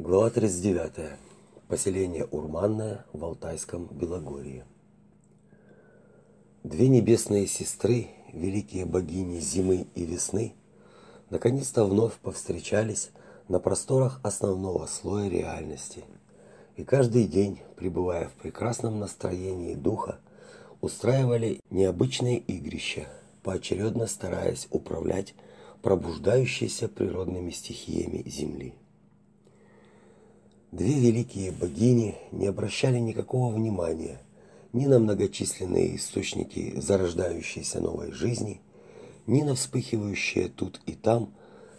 Глава 39. Поселение Урманное в Алтайском Белогорье. Две небесные сестры, великие богини зимы и весны, наконец-то вновь повстречались на просторах основного слоя реальности. И каждый день, пребывая в прекрасном настроении духа, устраивали необычные игрища, поочередно стараясь управлять пробуждающейся природными стихиями Земли. Две великие богини не обращали никакого внимания ни на многочисленные источники зарождающейся новой жизни, ни на вспыхивающие тут и там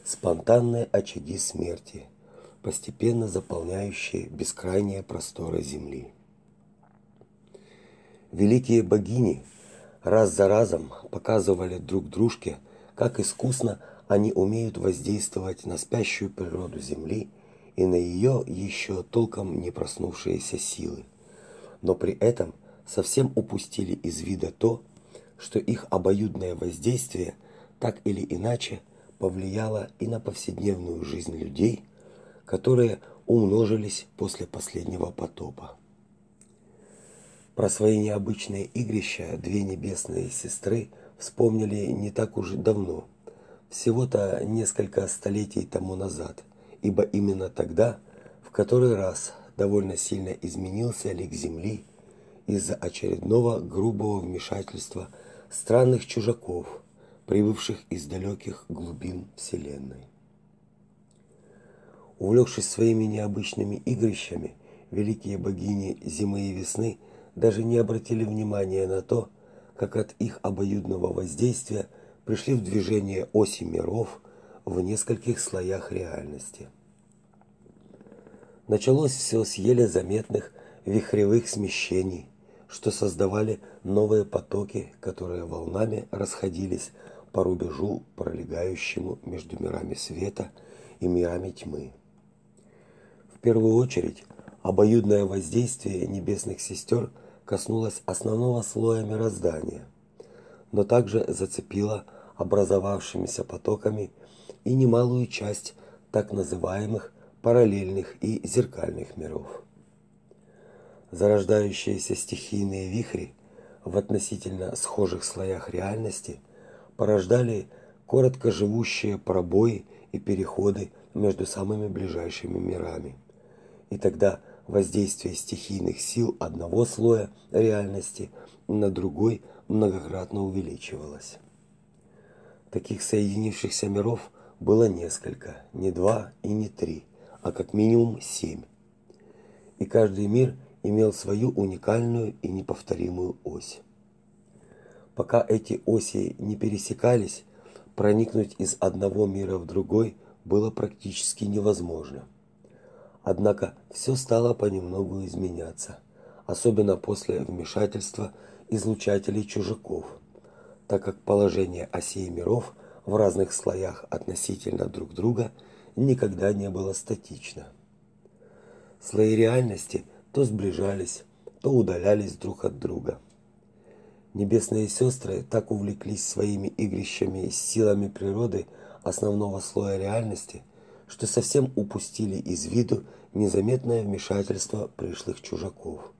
спонтанные очаги смерти, постепенно заполняющие бескрайние просторы земли. Великие богини раз за разом показывали друг дружке, как искусно они умеют воздействовать на спящую природу земли и на ее еще толком не проснувшиеся силы. Но при этом совсем упустили из вида то, что их обоюдное воздействие так или иначе повлияло и на повседневную жизнь людей, которые умножились после последнего потопа. Про свои необычные игрища две небесные сестры вспомнили не так уж давно, всего-то несколько столетий тому назад ибо именно тогда в который раз довольно сильно изменился лик Земли из-за очередного грубого вмешательства странных чужаков, прибывших из далеких глубин Вселенной. Увлекшись своими необычными игрищами, великие богини зимы и весны даже не обратили внимания на то, как от их обоюдного воздействия пришли в движение оси миров в нескольких слоях реальности. Началось все с еле заметных вихревых смещений, что создавали новые потоки, которые волнами расходились по рубежу, пролегающему между мирами света и мирами тьмы. В первую очередь, обоюдное воздействие небесных сестер коснулось основного слоя мироздания, но также зацепило образовавшимися потоками и немалую часть так называемых параллельных и зеркальных миров. Зарождающиеся стихийные вихри в относительно схожих слоях реальности порождали короткоживущие пробои и переходы между самыми ближайшими мирами. И тогда воздействие стихийных сил одного слоя реальности на другой многократно увеличивалось. Таких соединившихся миров было несколько, не два и не три, а как минимум семь. И каждый мир имел свою уникальную и неповторимую ось. Пока эти оси не пересекались, проникнуть из одного мира в другой было практически невозможно. Однако все стало понемногу изменяться, особенно после вмешательства излучателей чужаков, так как положение осей миров в разных слоях относительно друг друга – никогда не было статично. Слои реальности то сближались, то удалялись друг от друга. Небесные сестры так увлеклись своими игрищами с силами природы основного слоя реальности, что совсем упустили из виду незаметное вмешательство пришлых чужаков.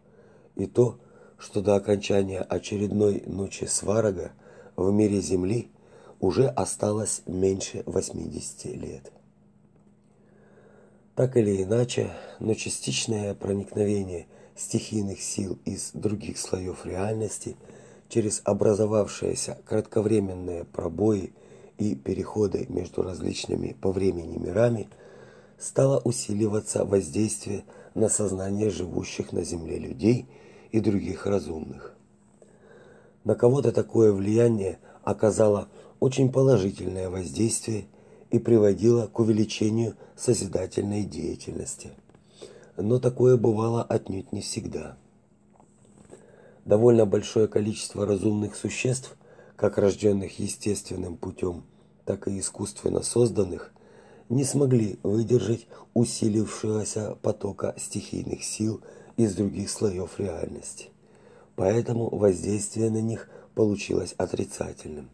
И то, что до окончания очередной ночи сварога в мире Земли уже осталось меньше 80 лет. Так или иначе, но частичное проникновение стихийных сил из других слоев реальности через образовавшиеся кратковременные пробои и переходы между различными по времени мирами стало усиливаться воздействие на сознание живущих на Земле людей и других разумных. На кого-то такое влияние оказало очень положительное воздействие – и приводило к увеличению созидательной деятельности. Но такое бывало отнюдь не всегда. Довольно большое количество разумных существ, как рожденных естественным путем, так и искусственно созданных, не смогли выдержать усилившегося потока стихийных сил из других слоев реальности. Поэтому воздействие на них получилось отрицательным.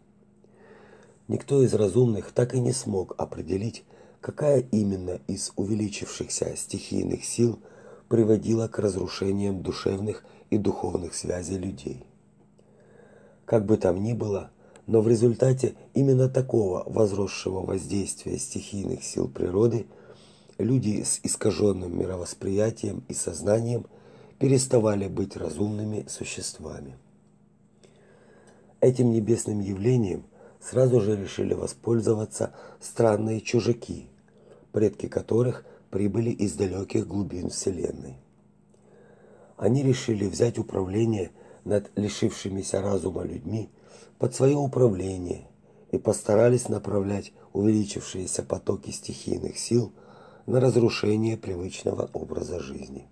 Никто из разумных так и не смог определить, какая именно из увеличившихся стихийных сил приводила к разрушениям душевных и духовных связей людей. Как бы там ни было, но в результате именно такого возросшего воздействия стихийных сил природы люди с искаженным мировосприятием и сознанием переставали быть разумными существами. Этим небесным явлением сразу же решили воспользоваться странные чужаки, предки которых прибыли из далеких глубин Вселенной. Они решили взять управление над лишившимися разума людьми под свое управление и постарались направлять увеличившиеся потоки стихийных сил на разрушение привычного образа жизни.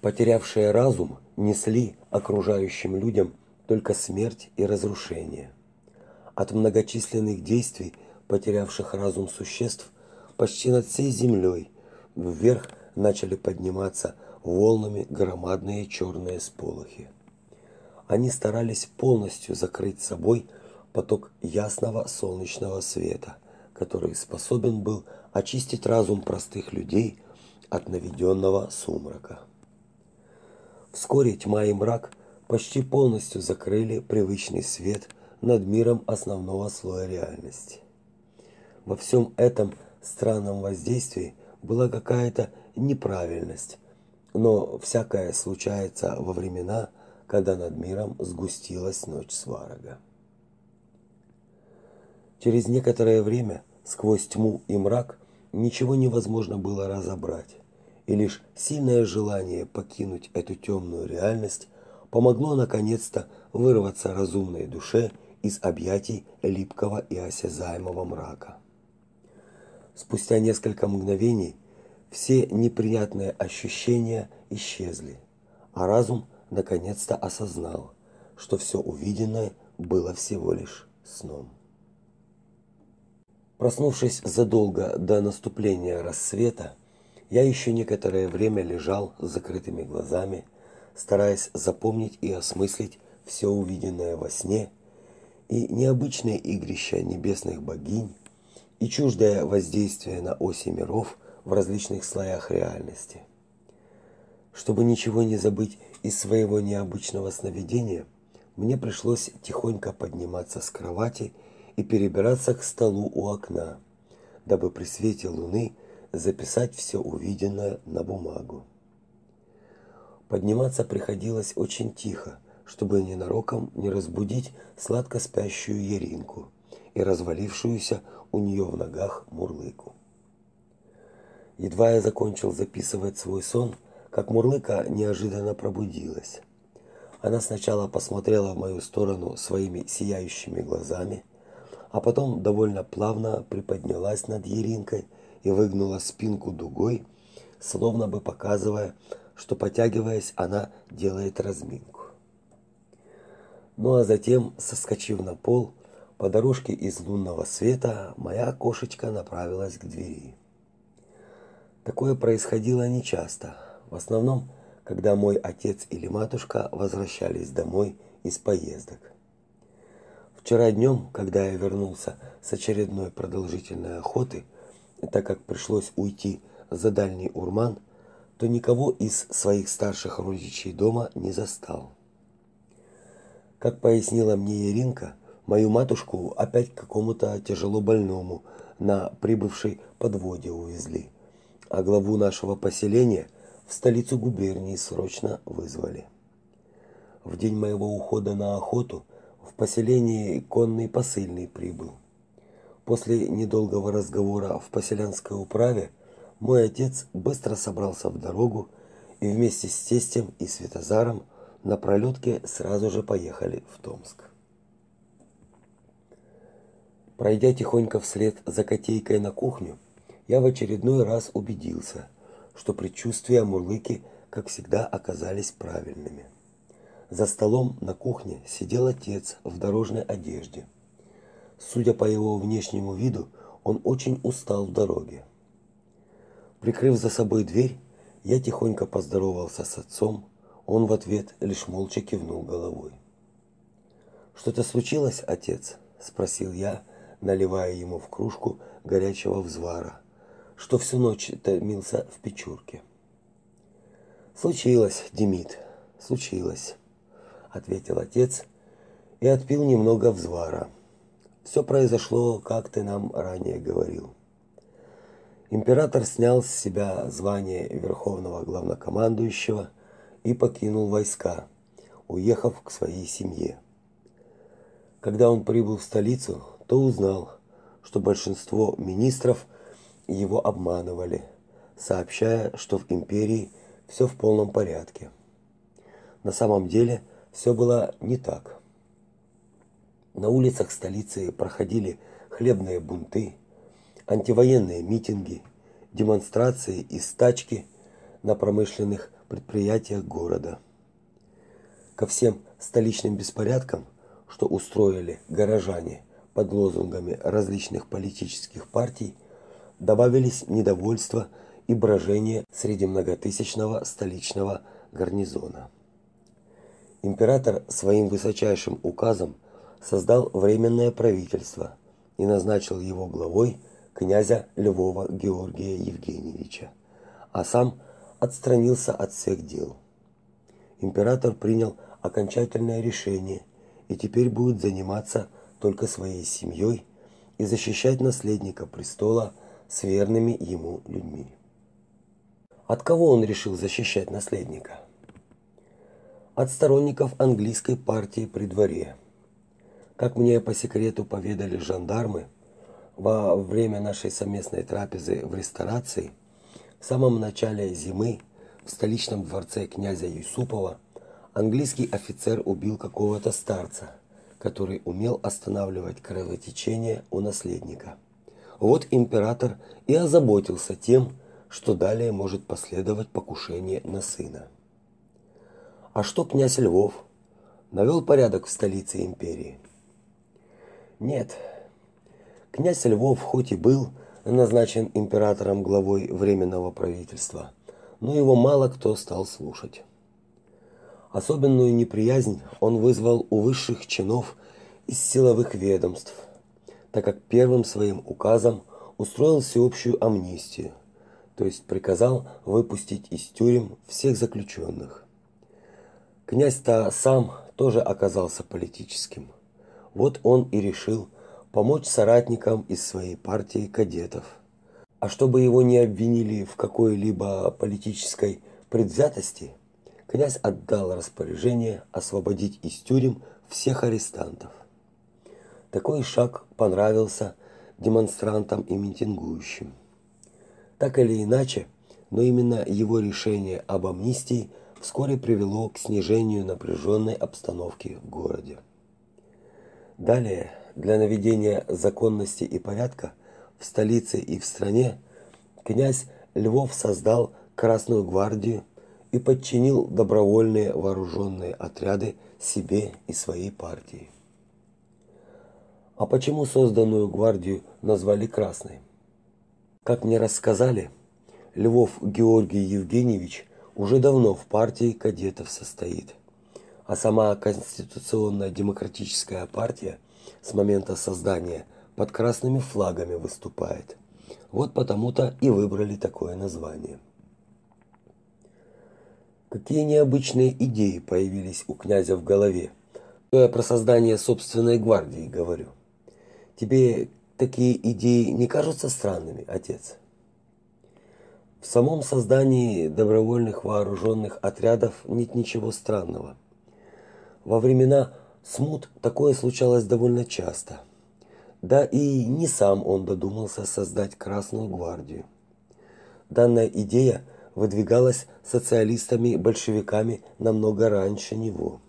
Потерявшие разум несли окружающим людям только смерть и разрушение. От многочисленных действий потерявших разум существ почти над всей землей вверх начали подниматься волнами громадные черные сполохи. Они старались полностью закрыть собой поток ясного солнечного света, который способен был очистить разум простых людей от наведенного сумрака. Вскоре тьма и мрак почти полностью закрыли привычный свет над миром основного слоя реальности. Во всем этом странном воздействии была какая-то неправильность, но всякое случается во времена, когда над миром сгустилась ночь сварога. Через некоторое время сквозь тьму и мрак ничего невозможно было разобрать, и лишь сильное желание покинуть эту темную реальность помогло наконец-то вырваться разумной душе из объятий липкого и осязаемого мрака. Спустя несколько мгновений все неприятные ощущения исчезли, а разум наконец-то осознал, что все увиденное было всего лишь сном. Проснувшись задолго до наступления рассвета, я еще некоторое время лежал с закрытыми глазами, стараясь запомнить и осмыслить все увиденное во сне и необычные игрища небесных богинь, и чуждое воздействие на оси миров в различных слоях реальности. Чтобы ничего не забыть из своего необычного сновидения, мне пришлось тихонько подниматься с кровати и перебираться к столу у окна, дабы при свете луны записать все увиденное на бумагу. Подниматься приходилось очень тихо, чтобы ненароком не разбудить сладко спящую Еринку и развалившуюся у нее в ногах Мурлыку. Едва я закончил записывать свой сон, как Мурлыка неожиданно пробудилась. Она сначала посмотрела в мою сторону своими сияющими глазами, а потом довольно плавно приподнялась над Еринкой и выгнула спинку дугой, словно бы показывая, что потягиваясь, она делает разминку. Ну а затем, соскочив на пол, по дорожке из лунного света моя кошечка направилась к двери. Такое происходило нечасто. В основном, когда мой отец или матушка возвращались домой из поездок. Вчера днем, когда я вернулся с очередной продолжительной охоты, так как пришлось уйти за дальний урман, то никого из своих старших родичей дома не застал. Как пояснила мне Иринка, мою матушку опять к какому-то тяжело больному на прибывшей подводе увезли, а главу нашего поселения в столицу губернии срочно вызвали. В день моего ухода на охоту в поселении конный посыльный прибыл. После недолгого разговора в поселянской управе мой отец быстро собрался в дорогу и вместе с тестем и Святозаром на пролетке сразу же поехали в Томск. Пройдя тихонько вслед за котейкой на кухню, я в очередной раз убедился, что предчувствия Мурлыки, как всегда, оказались правильными. За столом на кухне сидел отец в дорожной одежде. Судя по его внешнему виду, он очень устал в дороге. Прикрыв за собой дверь, я тихонько поздоровался с отцом. Он в ответ лишь молча кивнул головой. Что-то случилось, отец? спросил я, наливая ему в кружку горячего взвара, что всю ночь томился в печурке. Случилось, Демид, случилось, ответил отец и отпил немного взвара. Все произошло, как ты нам ранее говорил. Император снял с себя звание верховного главнокомандующего и покинул войска, уехав к своей семье. Когда он прибыл в столицу, то узнал, что большинство министров его обманывали, сообщая, что в империи все в полном порядке. На самом деле все было не так. На улицах столицы проходили хлебные бунты, антивоенные митинги, демонстрации и стачки на промышленных предприятиях города. Ко всем столичным беспорядкам, что устроили горожане под лозунгами различных политических партий, добавились недовольство и брожение среди многотысячного столичного гарнизона. Император своим высочайшим указом создал временное правительство и назначил его главой князя Львова Георгия Евгеньевича, а сам отстранился от всех дел. Император принял окончательное решение и теперь будет заниматься только своей семьей и защищать наследника престола с верными ему людьми. От кого он решил защищать наследника? От сторонников английской партии при дворе. Как мне по секрету поведали жандармы, во время нашей совместной трапезы в ресторации в самом начале зимы в столичном дворце князя Юсупова английский офицер убил какого-то старца, который умел останавливать кровотечение у наследника. Вот император и озаботился тем, что далее может последовать покушение на сына. А что князь Львов навел порядок в столице империи? Нет, Князь Львов хоть и был назначен императором главой временного правительства, но его мало кто стал слушать. Особенную неприязнь он вызвал у высших чинов из силовых ведомств, так как первым своим указом устроил всеобщую амнистию, то есть приказал выпустить из тюрем всех заключенных. Князь-то сам тоже оказался политическим. Вот он и решил помочь соратникам из своей партии кадетов. А чтобы его не обвинили в какой-либо политической предвзятости, князь отдал распоряжение освободить из тюрем всех арестантов. Такой шаг понравился демонстрантам и митингующим. Так или иначе, но именно его решение об амнистии вскоре привело к снижению напряженной обстановки в городе. Далее для наведения законности и порядка в столице и в стране князь Львов создал Красную гвардию и подчинил добровольные вооруженные отряды себе и своей партии. А почему созданную гвардию назвали Красной? Как мне рассказали, Львов Георгий Евгеньевич уже давно в партии кадетов состоит, а сама конституционная демократическая партия – с момента создания под красными флагами выступает. Вот потому-то и выбрали такое название. Какие необычные идеи появились у князя в голове. То я про создание собственной гвардии говорю. Тебе такие идеи не кажутся странными, отец? В самом создании добровольных вооруженных отрядов нет ничего странного. Во времена Смут такое случалось довольно часто. Да и не сам он додумался создать Красную гвардию. Данная идея выдвигалась социалистами-большевиками намного раньше него.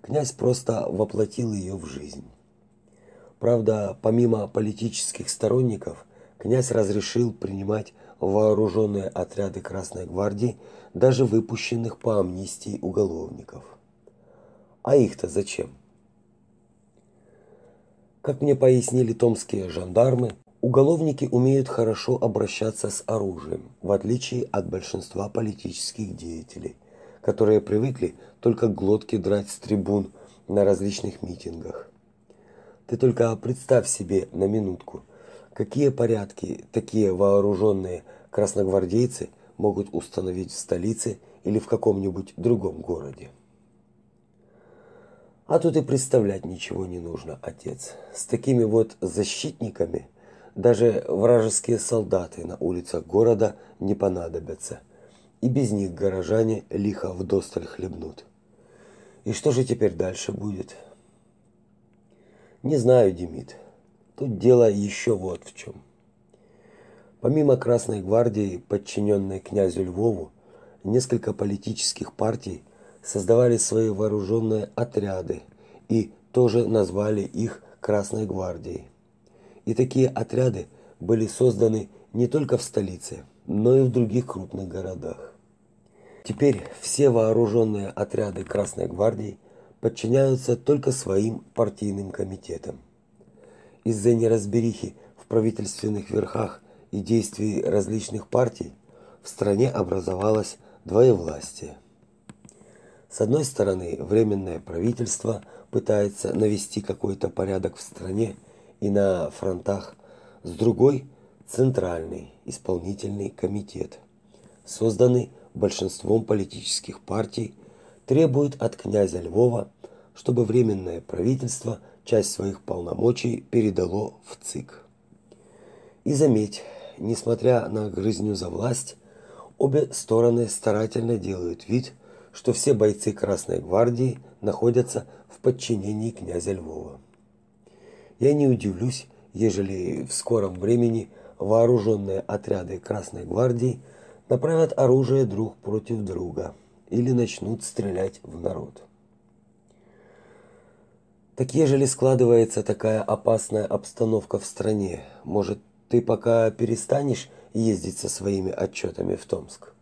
Князь просто воплотил ее в жизнь. Правда, помимо политических сторонников, князь разрешил принимать вооруженные отряды Красной гвардии даже выпущенных по амнистии уголовников. А их-то зачем? Как мне пояснили томские жандармы, уголовники умеют хорошо обращаться с оружием, в отличие от большинства политических деятелей, которые привыкли только глотки драть с трибун на различных митингах. Ты только представь себе на минутку, Какие порядки такие вооруженные красногвардейцы могут установить в столице или в каком-нибудь другом городе? А тут и представлять ничего не нужно, отец. С такими вот защитниками даже вражеские солдаты на улицах города не понадобятся. И без них горожане лихо вдосталь хлебнут. И что же теперь дальше будет? Не знаю, Демид. Тут дело еще вот в чем. Помимо Красной гвардии, подчиненной князю Львову, несколько политических партий создавали свои вооруженные отряды и тоже назвали их Красной гвардией. И такие отряды были созданы не только в столице, но и в других крупных городах. Теперь все вооруженные отряды Красной гвардии подчиняются только своим партийным комитетам. Из-за неразберихи в правительственных верхах и действий различных партий в стране образовалось двоевластие. С одной стороны, временное правительство пытается навести какой-то порядок в стране и на фронтах, с другой центральный исполнительный комитет, созданный большинством политических партий требует от князя Львова, чтобы временное правительство часть своих полномочий передало в ЦИК. И заметь, несмотря на грызню за власть, обе стороны старательно делают вид, что все бойцы Красной гвардии находятся в подчинении князя Львова. Я не удивлюсь, ежели в скором времени вооруженные отряды Красной гвардии направят оружие друг против друга или начнут стрелять в народ. Так ежели складывается такая опасная обстановка в стране, может, ты пока перестанешь ездить со своими отчетами в Томск?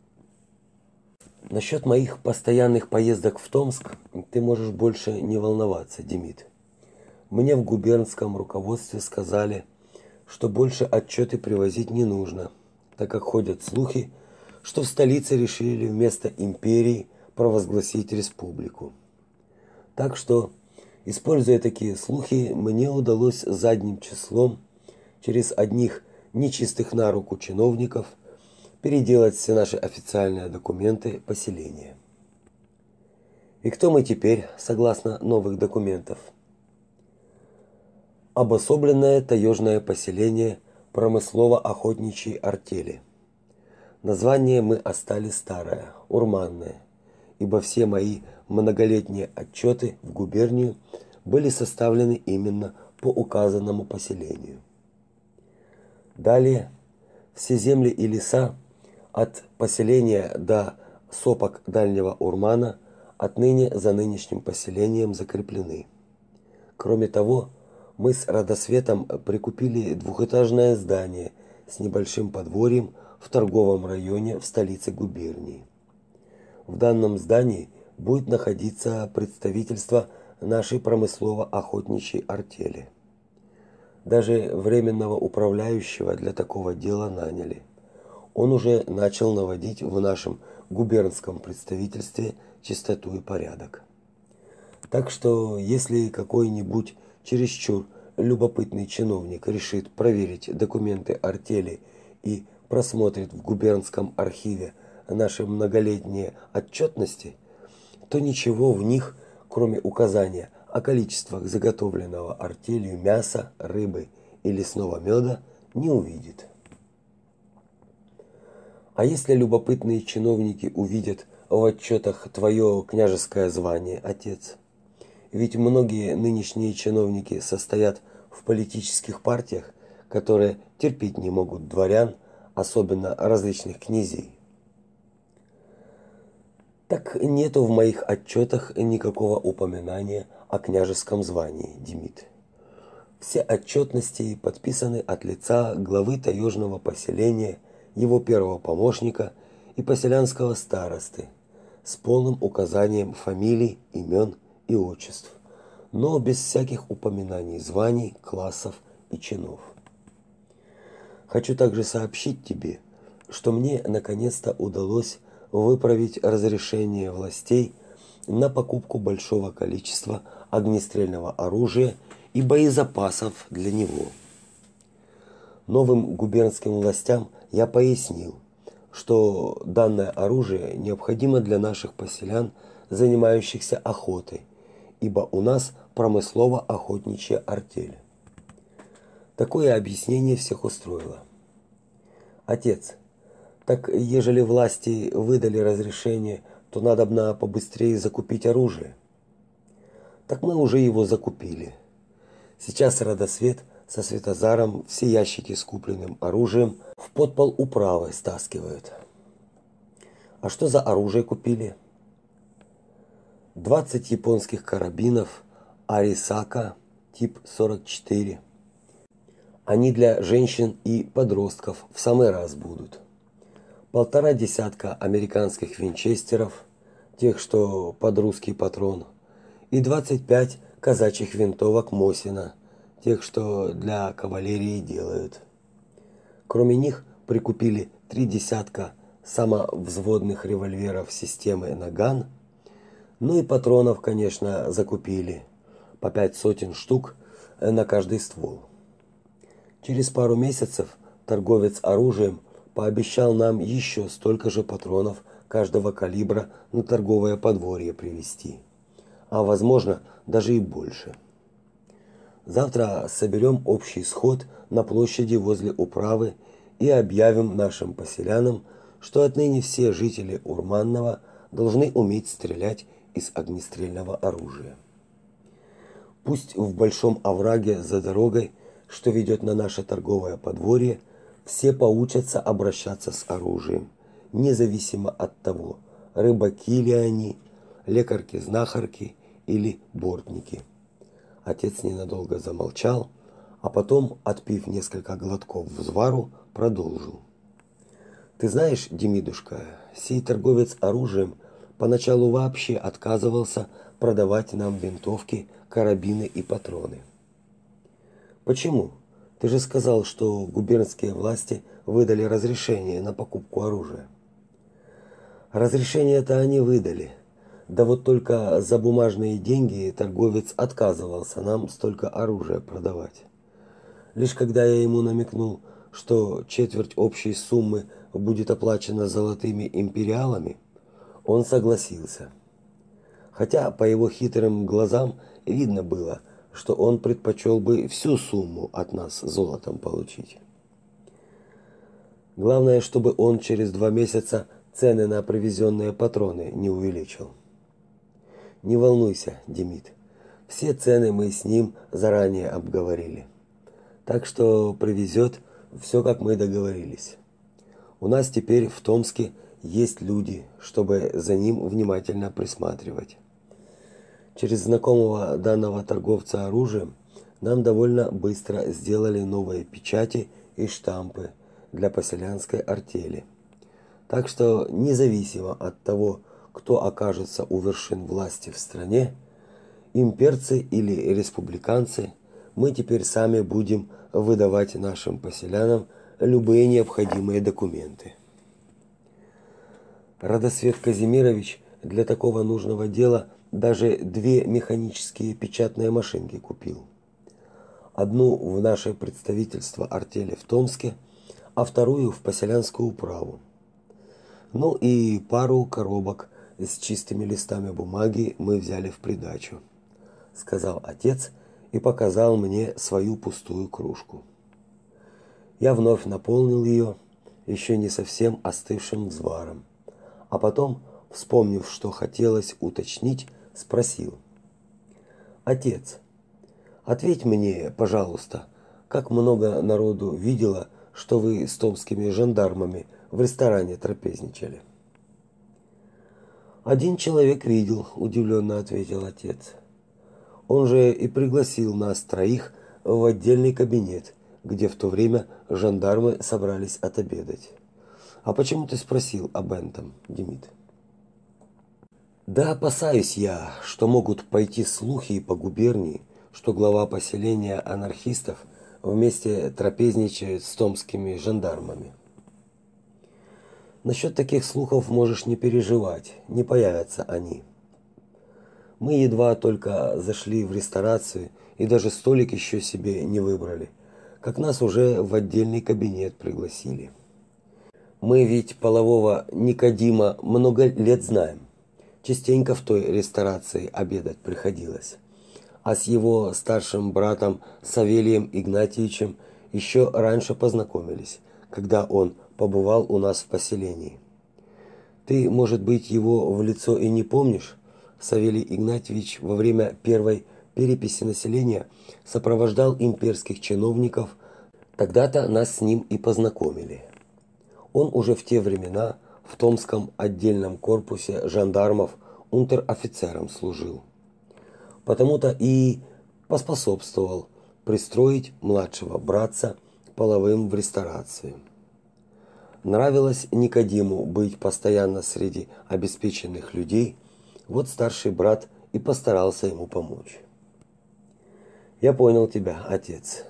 Насчет моих постоянных поездок в Томск ты можешь больше не волноваться, Демид. Мне в губернском руководстве сказали, что больше отчеты привозить не нужно, так как ходят слухи, что в столице решили вместо империи провозгласить республику. Так что, используя такие слухи, мне удалось задним числом через одних нечистых на руку чиновников переделать все наши официальные документы поселения. И кто мы теперь, согласно новых документов? Обособленное таежное поселение промыслово-охотничьей артели. Название мы остали старое, урманное, ибо все мои многолетние отчеты в губернию были составлены именно по указанному поселению. Далее все земли и леса от поселения до сопок Дальнего Урмана отныне за нынешним поселением закреплены. Кроме того, мы с Радосветом прикупили двухэтажное здание с небольшим подворьем в торговом районе в столице губернии. В данном здании будет находиться представительство нашей промыслово-охотничьей артели. Даже временного управляющего для такого дела наняли. Он уже начал наводить в нашем губернском представительстве чистоту и порядок. Так что, если какой-нибудь чересчур любопытный чиновник решит проверить документы артели и просмотрит в губернском архиве наши многолетние отчетности, то ничего в них, кроме указания о количествах заготовленного артелью мяса, рыбы и лесного меда, не увидит. А если любопытные чиновники увидят в отчетах твое княжеское звание, отец? Ведь многие нынешние чиновники состоят в политических партиях, которые терпеть не могут дворян, особенно различных князей. Так нету в моих отчетах никакого упоминания о княжеском звании, Демид. Все отчетности подписаны от лица главы таежного поселения, его первого помощника и поселянского старосты с полным указанием фамилий, имен и отчеств, но без всяких упоминаний званий, классов и чинов. Хочу также сообщить тебе, что мне наконец-то удалось выправить разрешение властей на покупку большого количества огнестрельного оружия и боезапасов для него. Новым губернским властям я пояснил, что данное оружие необходимо для наших поселян, занимающихся охотой, ибо у нас промыслово-охотничья артель. Такое объяснение всех устроило. Отец, так ежели власти выдали разрешение, то надо бы побыстрее закупить оружие. Так мы уже его закупили. Сейчас Радосвет со Светозаром все ящики с купленным оружием в подпол управы стаскивают. А что за оружие купили? 20 японских карабинов Арисака тип 44. Они для женщин и подростков в самый раз будут. Полтора десятка американских винчестеров, тех, что под русский патрон, и 25 казачьих винтовок Мосина, тех, что для кавалерии делают. Кроме них прикупили три десятка самовзводных револьверов системы Наган, ну и патронов, конечно, закупили по пять сотен штук на каждый ствол. Через пару месяцев торговец оружием пообещал нам еще столько же патронов каждого калибра на торговое подворье привезти. А возможно, даже и больше. Завтра соберем общий сход на площади возле управы и объявим нашим поселянам, что отныне все жители Урманного должны уметь стрелять из огнестрельного оружия. Пусть в большом овраге за дорогой что ведет на наше торговое подворье, все поучатся обращаться с оружием, независимо от того, рыбаки ли они, лекарки-знахарки или бортники. Отец ненадолго замолчал, а потом, отпив несколько глотков взвару, продолжил. Ты знаешь, Демидушка, сей торговец оружием поначалу вообще отказывался продавать нам винтовки, карабины и патроны. Почему? Ты же сказал, что губернские власти выдали разрешение на покупку оружия. Разрешение это они выдали. Да вот только за бумажные деньги торговец отказывался нам столько оружия продавать. Лишь когда я ему намекнул, что четверть общей суммы будет оплачена золотыми империалами, он согласился. Хотя по его хитрым глазам видно было, что он предпочел бы всю сумму от нас золотом получить. Главное, чтобы он через два месяца цены на привезенные патроны не увеличил. Не волнуйся, Демид. Все цены мы с ним заранее обговорили. Так что привезет все, как мы договорились. У нас теперь в Томске есть люди, чтобы за ним внимательно присматривать. Через знакомого данного торговца оружием нам довольно быстро сделали новые печати и штампы для поселянской артели. Так что независимо от того, кто окажется у вершин власти в стране, имперцы или республиканцы, мы теперь сами будем выдавать нашим поселянам любые необходимые документы. Радосвет Казимирович для такого нужного дела даже две механические печатные машинки купил. Одну в наше представительство артели в Томске, а вторую в поселянскую управу. Ну и пару коробок с чистыми листами бумаги мы взяли в придачу, сказал отец и показал мне свою пустую кружку. Я вновь наполнил ее еще не совсем остывшим взваром, а потом, вспомнив, что хотелось уточнить, спросил: "Отец, ответь мне, пожалуйста, как много народу видело, что вы с томскими жандармами в ресторане трапезничали?" Один человек видел, удивленно ответил отец. Он же и пригласил нас троих в отдельный кабинет, где в то время жандармы собрались отобедать. А почему ты спросил об этом, Демид? Да опасаюсь я, что могут пойти слухи по губернии, что глава поселения анархистов вместе трапезничает с томскими жандармами. Насчет таких слухов можешь не переживать, не появятся они. Мы едва только зашли в ресторацию и даже столик еще себе не выбрали, как нас уже в отдельный кабинет пригласили. Мы ведь полового Никодима много лет знаем. Частенько в той ресторации обедать приходилось. А с его старшим братом Савелием Игнатьевичем еще раньше познакомились, когда он побывал у нас в поселении. Ты, может быть, его в лицо и не помнишь? Савелий Игнатьевич во время первой переписи населения сопровождал имперских чиновников. Тогда-то нас с ним и познакомили. Он уже в те времена в Томском отдельном корпусе жандармов унтер-офицером служил. Потому-то и поспособствовал пристроить младшего братца половым в ресторацию. Нравилось Никодиму быть постоянно среди обеспеченных людей, вот старший брат и постарался ему помочь. Я понял тебя, отец.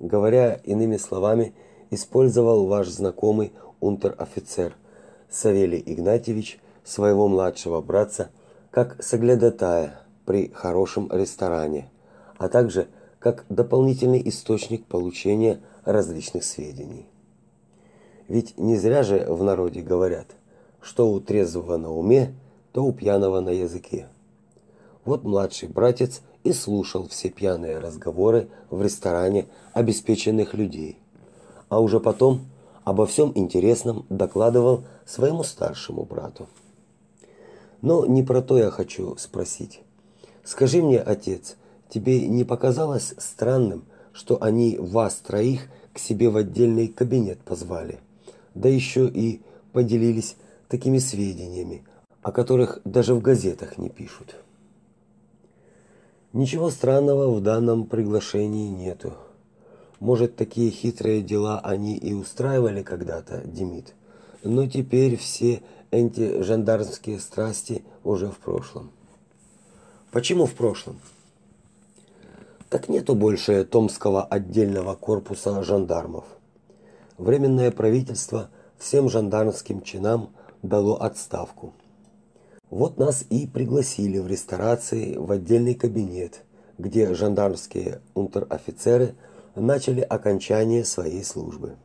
Говоря иными словами, использовал ваш знакомый унтер-офицер Савелий Игнатьевич своего младшего братца как соглядатая при хорошем ресторане, а также как дополнительный источник получения различных сведений. Ведь не зря же в народе говорят, что у трезвого на уме, то у пьяного на языке. Вот младший братец и слушал все пьяные разговоры в ресторане обеспеченных людей, а уже потом обо всем интересном докладывал своему старшему брату. Но не про то я хочу спросить. Скажи мне, отец, тебе не показалось странным, что они вас троих к себе в отдельный кабинет позвали? Да еще и поделились такими сведениями, о которых даже в газетах не пишут. Ничего странного в данном приглашении нету. Может, такие хитрые дела они и устраивали когда-то, Демид. Но теперь все эти жандармские страсти уже в прошлом. Почему в прошлом? Так нету больше Томского отдельного корпуса жандармов. Временное правительство всем жандармским чинам дало отставку. Вот нас и пригласили в ресторации в отдельный кабинет, где жандармские унтер-офицеры начали окончание своей службы.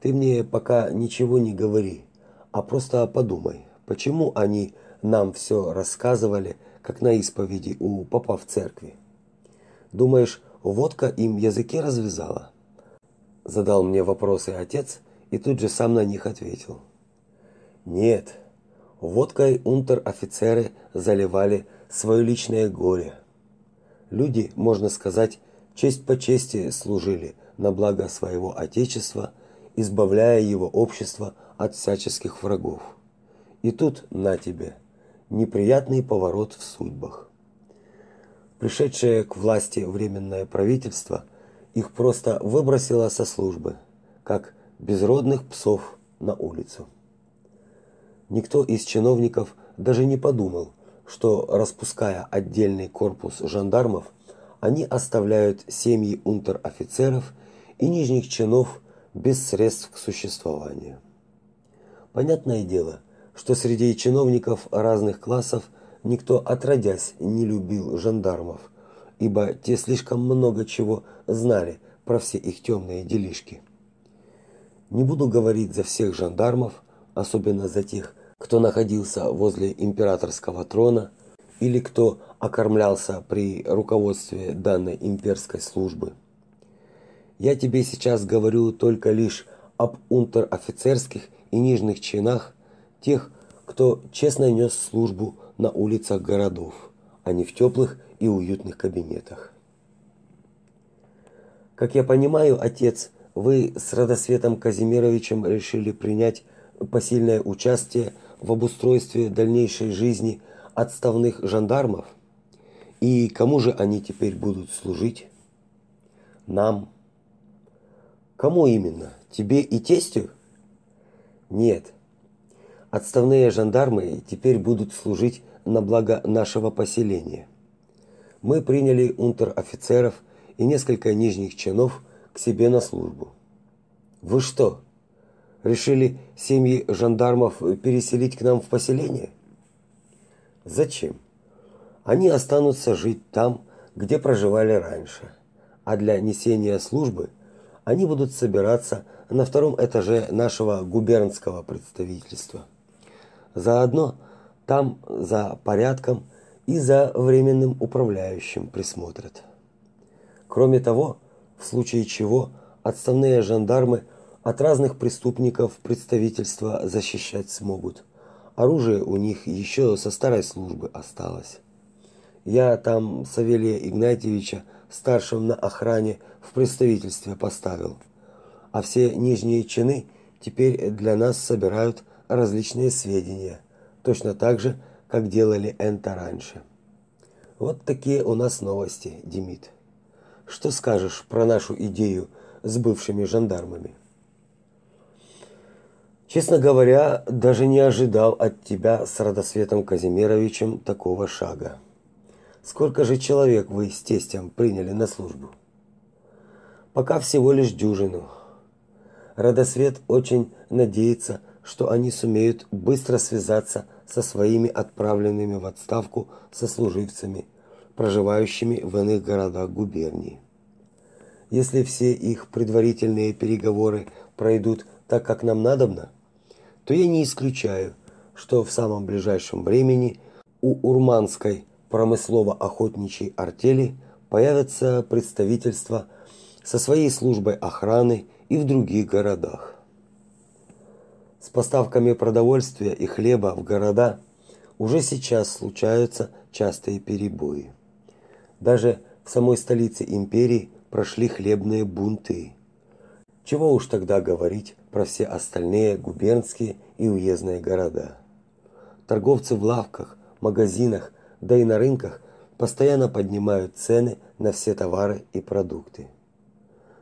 Ты мне пока ничего не говори, а просто подумай, почему они нам все рассказывали, как на исповеди у попа в церкви. Думаешь, водка им языки развязала? Задал мне вопросы отец и тут же сам на них ответил. Нет, Водкой унтер-офицеры заливали свое личное горе. Люди, можно сказать, честь по чести служили на благо своего отечества, избавляя его общество от всяческих врагов. И тут на тебе неприятный поворот в судьбах. Пришедшее к власти временное правительство их просто выбросило со службы, как безродных псов на улицу. Никто из чиновников даже не подумал, что распуская отдельный корпус жандармов, они оставляют семьи унтер-офицеров и нижних чинов без средств к существованию. Понятное дело, что среди чиновников разных классов никто отродясь не любил жандармов, ибо те слишком много чего знали про все их темные делишки. Не буду говорить за всех жандармов, особенно за тех, кто находился возле императорского трона или кто окормлялся при руководстве данной имперской службы. Я тебе сейчас говорю только лишь об унтер-офицерских и нижних чинах, тех, кто честно нес службу на улицах городов, а не в теплых и уютных кабинетах. Как я понимаю, отец, вы с Радосветом Казимировичем решили принять посильное участие в обустройстве дальнейшей жизни отставных жандармов? И кому же они теперь будут служить? Нам. Кому именно? Тебе и тестю? Нет. Отставные жандармы теперь будут служить на благо нашего поселения. Мы приняли унтер-офицеров и несколько нижних чинов к себе на службу. Вы что, решили семьи жандармов переселить к нам в поселение? Зачем? Они останутся жить там, где проживали раньше. А для несения службы они будут собираться на втором этаже нашего губернского представительства. Заодно там за порядком и за временным управляющим присмотрят. Кроме того, в случае чего отставные жандармы от разных преступников представительства защищать смогут. Оружие у них еще со старой службы осталось. Я там Савелия Игнатьевича старшим на охране в представительстве поставил. А все нижние чины теперь для нас собирают различные сведения, точно так же, как делали это раньше. Вот такие у нас новости, Демид. Что скажешь про нашу идею с бывшими жандармами? Честно говоря, даже не ожидал от тебя с Радосветом Казимировичем такого шага. Сколько же человек вы с тестем приняли на службу? Пока всего лишь дюжину. Радосвет очень надеется, что они сумеют быстро связаться со своими отправленными в отставку сослуживцами, проживающими в иных городах губернии. Если все их предварительные переговоры пройдут так, как нам надобно, то я не исключаю, что в самом ближайшем времени у Урманской промыслово-охотничьей артели появятся представительства со своей службой охраны и в других городах. С поставками продовольствия и хлеба в города уже сейчас случаются частые перебои. Даже в самой столице империи прошли хлебные бунты. Чего уж тогда говорить про все остальные губернские и уездные города. Торговцы в лавках, магазинах, да и на рынках постоянно поднимают цены на все товары и продукты.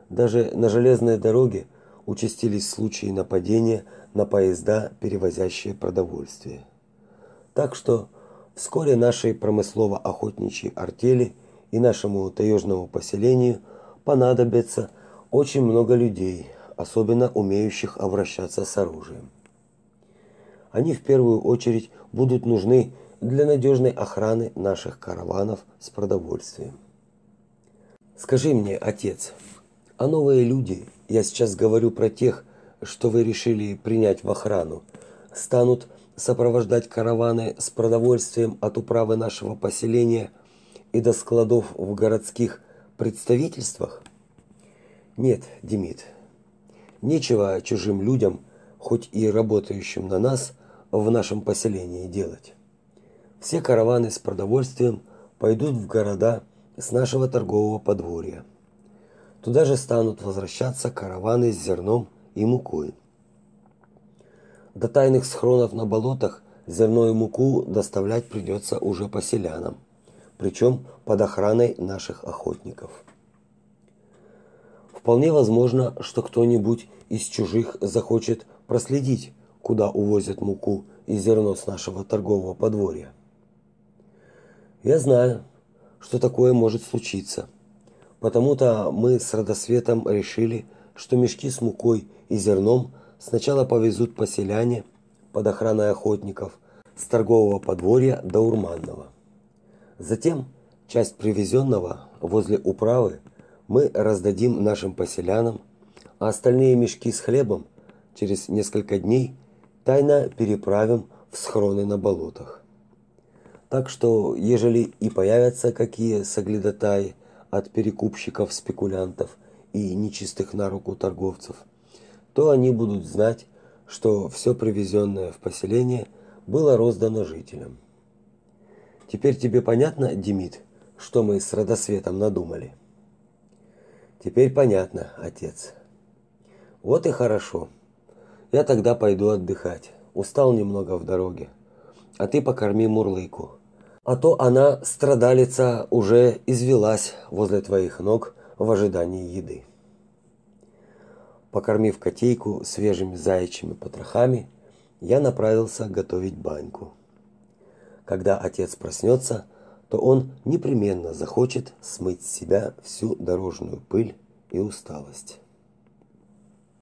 Даже на железной дороге участились случаи нападения на поезда, перевозящие продовольствие. Так что вскоре нашей промыслово-охотничьей артели и нашему таежному поселению понадобится очень много людей, особенно умеющих обращаться с оружием. Они в первую очередь будут нужны для надежной охраны наших караванов с продовольствием. Скажи мне, отец, а новые люди, я сейчас говорю про тех, что вы решили принять в охрану, станут сопровождать караваны с продовольствием от управы нашего поселения и до складов в городских представительствах? Нет, Демид. Нечего чужим людям, хоть и работающим на нас, в нашем поселении делать. Все караваны с продовольствием пойдут в города с нашего торгового подворья. Туда же станут возвращаться караваны с зерном и мукой. До тайных схронов на болотах зерно и муку доставлять придется уже поселянам, причем под охраной наших охотников. Вполне возможно, что кто-нибудь из чужих захочет проследить, куда увозят муку и зерно с нашего торгового подворья. Я знаю, что такое может случиться. Потому-то мы с Радосветом решили, что мешки с мукой и зерном сначала повезут поселяне под охраной охотников с торгового подворья до Урманного. Затем часть привезенного возле управы мы раздадим нашим поселянам, а остальные мешки с хлебом через несколько дней тайно переправим в схроны на болотах. Так что, ежели и появятся какие соглядатаи от перекупщиков-спекулянтов и нечистых на руку торговцев, то они будут знать, что все привезенное в поселение было роздано жителям. Теперь тебе понятно, Демид, что мы с Родосветом надумали? Теперь понятно, отец. Вот и хорошо. Я тогда пойду отдыхать. Устал немного в дороге. А ты покорми Мурлыку. А то она, страдалица, уже извелась возле твоих ног в ожидании еды. Покормив котейку свежими заячьими потрохами, я направился готовить баньку. Когда отец проснется, то он непременно захочет смыть с себя всю дорожную пыль и усталость.